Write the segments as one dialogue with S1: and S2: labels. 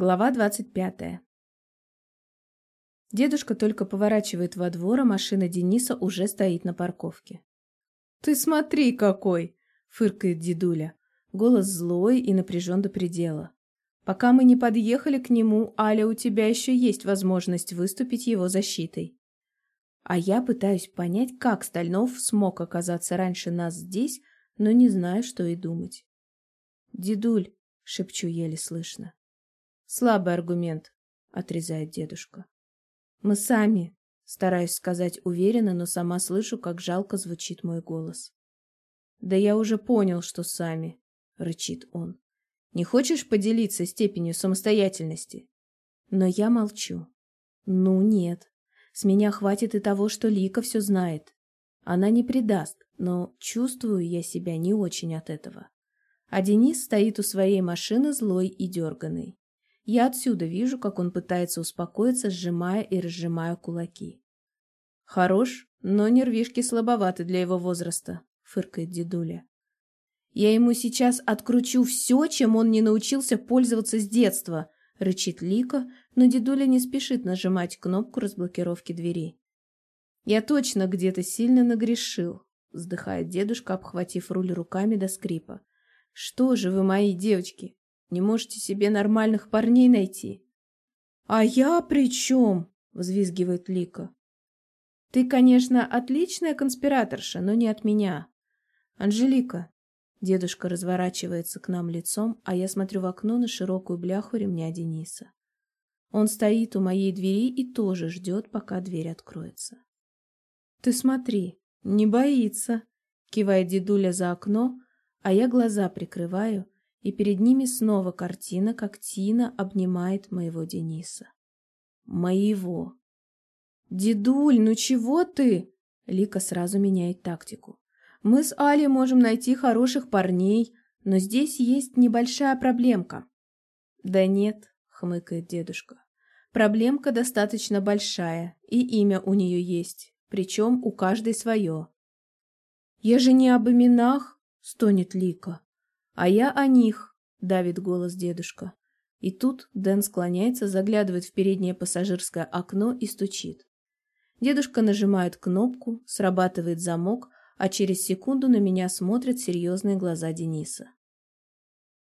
S1: Глава двадцать пятая. Дедушка только поворачивает во двор, а машина Дениса уже стоит на парковке. «Ты смотри какой!» — фыркает дедуля. Голос злой и напряжен до предела. «Пока мы не подъехали к нему, Аля, у тебя еще есть возможность выступить его защитой». А я пытаюсь понять, как Стальнов смог оказаться раньше нас здесь, но не знаю, что и думать. «Дедуль», — шепчу еле слышно. «Слабый аргумент», — отрезает дедушка. «Мы сами», — стараюсь сказать уверенно, но сама слышу, как жалко звучит мой голос. «Да я уже понял, что сами», — рычит он. «Не хочешь поделиться степенью самостоятельности?» Но я молчу. «Ну, нет. С меня хватит и того, что Лика все знает. Она не предаст, но чувствую я себя не очень от этого. А Денис стоит у своей машины злой и дерганый. Я отсюда вижу, как он пытается успокоиться, сжимая и разжимая кулаки. «Хорош, но нервишки слабоваты для его возраста», — фыркает дедуля. «Я ему сейчас откручу все, чем он не научился пользоваться с детства», — рычит Лика, но дедуля не спешит нажимать кнопку разблокировки двери. «Я точно где-то сильно нагрешил», — вздыхает дедушка, обхватив руль руками до скрипа. «Что же вы, мои девочки, не можете себе нормальных парней найти?» «А я при чем?» — взвизгивает Лика. «Ты, конечно, отличная конспираторша, но не от меня. Анжелика». Дедушка разворачивается к нам лицом, а я смотрю в окно на широкую бляху ремня Дениса. Он стоит у моей двери и тоже ждет, пока дверь откроется. «Ты смотри, не боится», — кивает дедуля за окно, а я глаза прикрываю, и перед ними снова картина, как Тина обнимает моего Дениса. Моего. «Дедуль, ну чего ты?» Лика сразу меняет тактику. «Мы с Али можем найти хороших парней, но здесь есть небольшая проблемка». «Да нет», — хмыкает дедушка. «Проблемка достаточно большая, и имя у нее есть, причем у каждой свое». «Я же не об именах», стонет Лика. А я о них, давит голос дедушка. И тут Дэн склоняется, заглядывает в переднее пассажирское окно и стучит. Дедушка нажимает кнопку, срабатывает замок, а через секунду на меня смотрят серьезные глаза Дениса.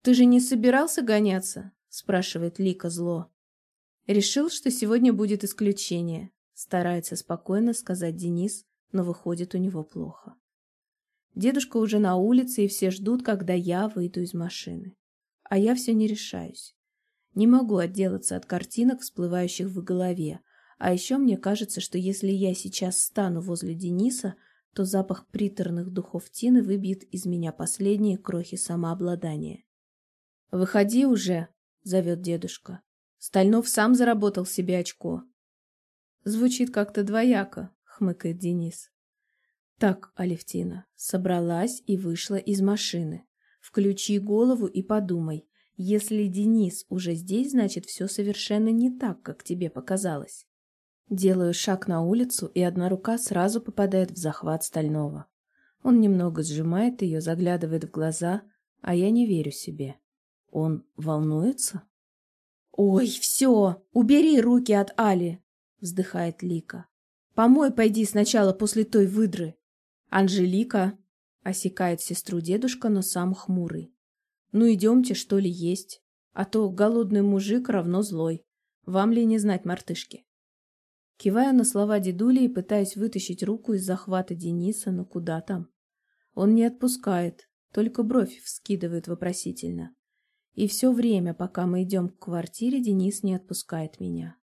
S1: «Ты же не собирался гоняться?» – спрашивает Лика зло. «Решил, что сегодня будет исключение», – старается спокойно сказать Денис, но выходит у него плохо. Дедушка уже на улице, и все ждут, когда я выйду из машины. А я все не решаюсь. Не могу отделаться от картинок, всплывающих в голове. А еще мне кажется, что если я сейчас стану возле Дениса, то запах приторных духов Тины выбьет из меня последние крохи самообладания. «Выходи уже!» — зовет дедушка. Стальнов сам заработал себе очко. Звучит как-то двояко, хмыкает Денис. Так, Алевтина, собралась и вышла из машины. Включи голову и подумай. Если Денис уже здесь, значит, все совершенно не так, как тебе показалось. Делаю шаг на улицу, и одна рука сразу попадает в захват стального. Он немного сжимает ее, заглядывает в глаза, а я не верю себе. Он волнуется? «Ой, все! Убери руки от Али!» — вздыхает Лика. «Помой пойди сначала после той выдры!» «Анжелика!» — осекает сестру дедушка, но сам хмурый. «Ну идемте, что ли, есть, а то голодный мужик равно злой. Вам ли не знать мартышки?» Киваю на слова дедули и пытаюсь вытащить руку из захвата Дениса, но куда там? Он не отпускает, только бровь вскидывает вопросительно. И все время, пока мы идем к квартире, Денис не отпускает меня.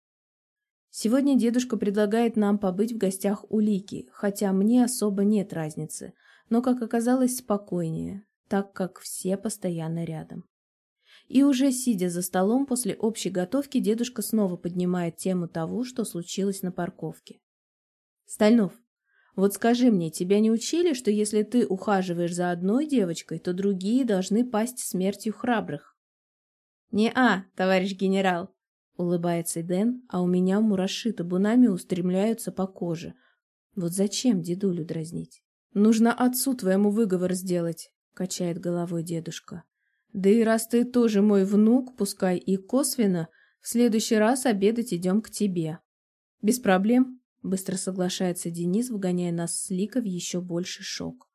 S1: Сегодня дедушка предлагает нам побыть в гостях у Лики, хотя мне особо нет разницы, но, как оказалось, спокойнее, так как все постоянно рядом. И уже сидя за столом после общей готовки, дедушка снова поднимает тему того, что случилось на парковке. «Стальнов, вот скажи мне, тебя не учили, что если ты ухаживаешь за одной девочкой, то другие должны пасть смертью храбрых?» «Не-а, товарищ генерал», Улыбается Дэн, а у меня мураши табунами устремляются по коже. Вот зачем дедулю дразнить? Нужно отцу твоему выговор сделать, качает головой дедушка. Да и раз ты тоже мой внук, пускай и косвенно, в следующий раз обедать идем к тебе. Без проблем, быстро соглашается Денис, вгоняя нас с Лика в еще больший шок.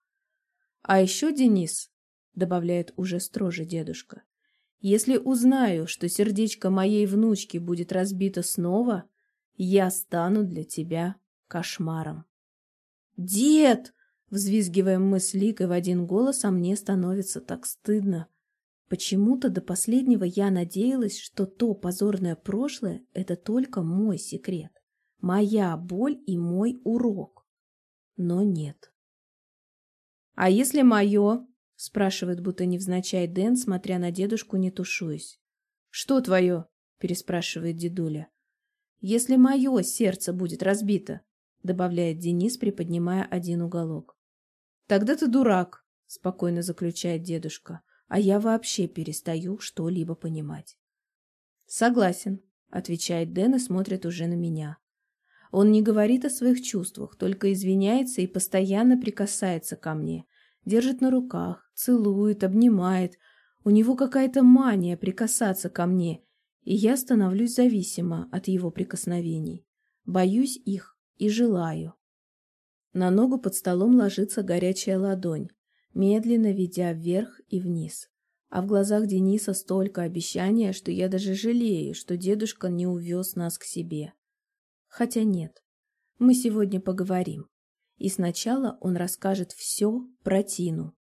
S1: А еще, Денис, добавляет уже строже дедушка, если узнаю, что сердечко моей внучки будет разбито снова, я стану для тебя кошмаром. «Дед!» — взвизгиваем мы с Ликой в один голос, а мне становится так стыдно. Почему-то до последнего я надеялась, что то позорное прошлое — это только мой секрет, моя боль и мой урок. Но нет. «А если мое?» — спрашивает, будто невзначай Дэн, смотря на дедушку, не тушуясь. «Что твое?» — переспрашивает дедуля. «Если мое сердце будет разбито», — добавляет Денис, приподнимая один уголок. «Тогда ты дурак», — спокойно заключает дедушка, «а я вообще перестаю что-либо понимать». «Согласен», — отвечает Дэн и смотрит уже на меня. Он не говорит о своих чувствах, только извиняется и постоянно прикасается ко мне, держит на руках, целует, обнимает. У него какая-то мания прикасаться ко мне, и я становлюсь зависима от его прикосновений. Боюсь их и желаю. На ногу под столом ложится горячая ладонь, медленно ведя вверх и вниз. А в глазах Дениса столько обещания, что я даже жалею, что дедушка не увез нас к себе. Хотя нет, мы сегодня поговорим. И сначала он расскажет все про Тину.